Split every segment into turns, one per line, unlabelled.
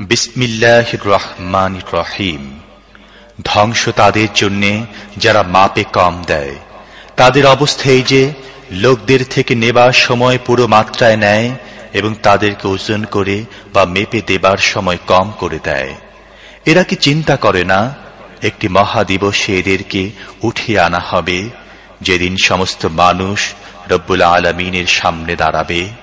বিসমিল্লাহ রহমান রহিম। ধ্বংস তাদের জন্যে যারা মাপে কম দেয়। তাদের অবস্থা এই যে, লোকদের থেকে নেবার সময় পুরো মাত্রায় নেয় এবং তাদেরকে ওজন করে বা মেপে দেবার সময় কম করে দেয়। এরা কি চিন্তা করে না, একটি মহাদিবসে এদেরকে উঠিয়ে আনা হবে, যেদিন সমস্ত মানুষ রব্বুল আলমিনের সামনে দাঁড়াবে?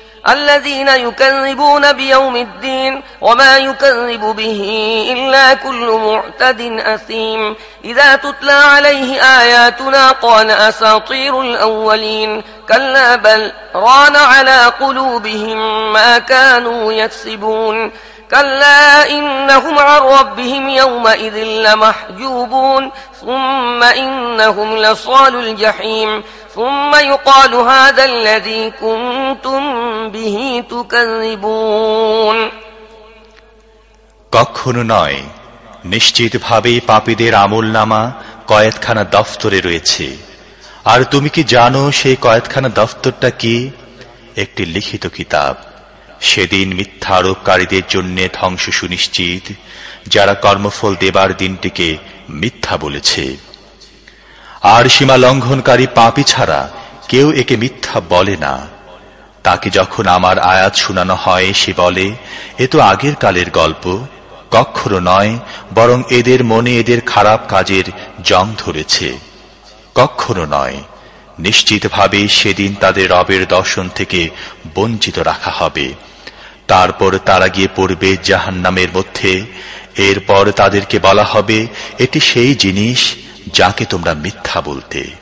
الذين يكذبون بيوم الدين وما يكذب به إلا كل معتد أثيم. إذا تتلى عليه آياتنا قال أساطير الأولين. كلا بل ران على قلوبهم ما كانوا يكسبون. كلا إنهم عن ربهم يومئذ لمحجوبون. ثم إنهم لصال الجحيم. ثم يقال هذا الذي كنتم
কখনো নয়, নিশ্চিতভাবেই পাপীদের আমল নামা কয়েতখানা দফতরে রয়েছে। আর তুমি কি জানো সেই কয়েতখানা দফতরটা কি? একটি লিখিত কিতাব। সেদিন মিথ্যা আরোপকারীদের জন্য ধ্বংস সুনিশ্চিত, যারা কর্মফল দেবার দিনটিকে মিথ্যা বলেছে। আর সীমা লঙ্ঘনকারী পাপি ছাড়া কেউ একে মিথ্যা বলে না। তাকে যখন আমার আয়াত শোনানো হয়, সে বলে, এ তো আগের কালের গল্প। কক্ষর নয়, বরং এদের মনে এদের খারাপ কাজের জং ধরেছে। কক্ষর নয়। নিশ্চিতভাবে সেদিন তাদের রবের দর্শন থেকে বঞ্চিত রাখা হবে। তারপর তারা গিয়ে পড়বে জাহান নামের মধ্যে। এরপর তাদেরকে বলা হবে, এটি সেই জিনিস যাকে তোমরা মিথ্যা বলতে।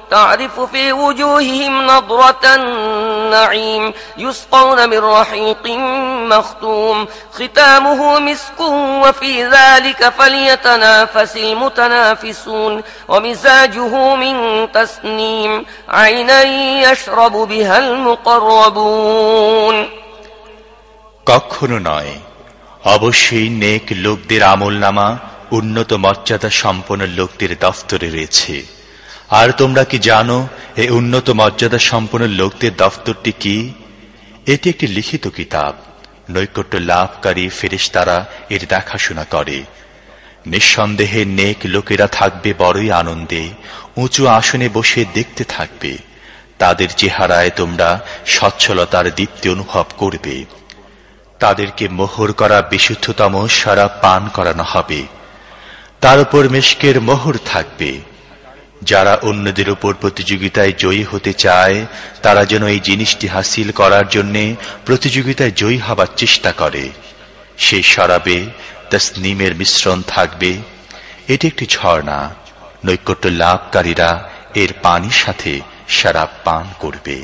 تعرف في وجوههم نضرة النعيم يسقون من رحيق مختوم ختامه مسك وفي ذلك فليتنافس المتنافسون ومزاجه من تسنيم عينا يشرب بها المقربون
কখনো নয় অবশ্যই নেক লোকদের আমল নামা উন্নত মর্যাদা সম্পন্ন লোকদের দফতরে রয়েছে আর তোমরা কি জানো এই উন্নত মর্যাদা সম্পন্ন লোকদের দফতরটি কি? এটি একটি লিখিত কিতাব। নৈকট্য লাভকারী ফেরেশতারা এর দেখাশোনা করে। নিঃসন্দেহে নেক লোকেরা থাকবে বড়ই আনন্দে, উঁচু আসনে বসে দেখতে থাকবে। তাদের চেহারায় তোমরা সচ্ছলতার দীপ্তি অনুভব করবে। তাদেরকে মোহর করা বিশুদ্ধতম সারা পান করানো হবে। তার উপর মেশকের মোহর থাকবে। যারা অন্যদের উপর প্রতিযোগিতায় জয়ী হতে চায়, তারা যেন এই জিনিসটি হাসিল করার জন্য প্রতিযোগিতায় জয়ী হবার চেষ্টা করে। সেই শরাবে তসনিমের মিশ্রণ থাকবে। এটি একটি ঝর্ণা। নৈকট্য লাভকারীরা এর পানির সাথে শরাব পান করবে।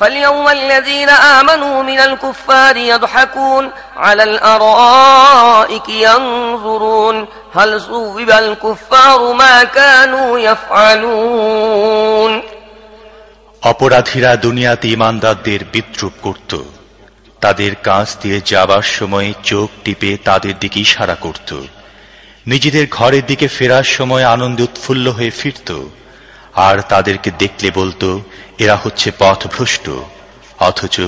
فاليوم الذين آمنوا من الكفار يضحكون على الأرائك ينظرون هل صوب الكفار ما كانوا يفعلون
অপরাধীরা দুনিয়াতে ইমানদারদের বিদ্রুপ করত তাদের কাছ দিয়ে যাবার সময় চোখ টিপে তাদের দিকে ইশারা করত নিজেদের ঘরের দিকে ফেরার সময় আনন্দে উৎফুল্ল হয়ে ফিরত আর তাদেরকে দেখলে বলতো, এরা হচ্ছে পথভ্রষ্ট। অথচ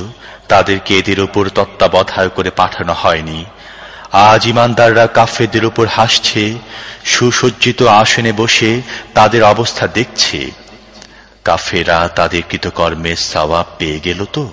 তাদেরকে এদের ওপর তত্ত্বাবধায় করে পাঠানো হয়নি। আজ ইমানদাররা কাফেদের উপর হাসছে, সুসজ্জিত আসনে বসে তাদের অবস্থা দেখছে। কাফেরা তাদের কৃতকর্মের সওয়াব পেয়ে গেল তো?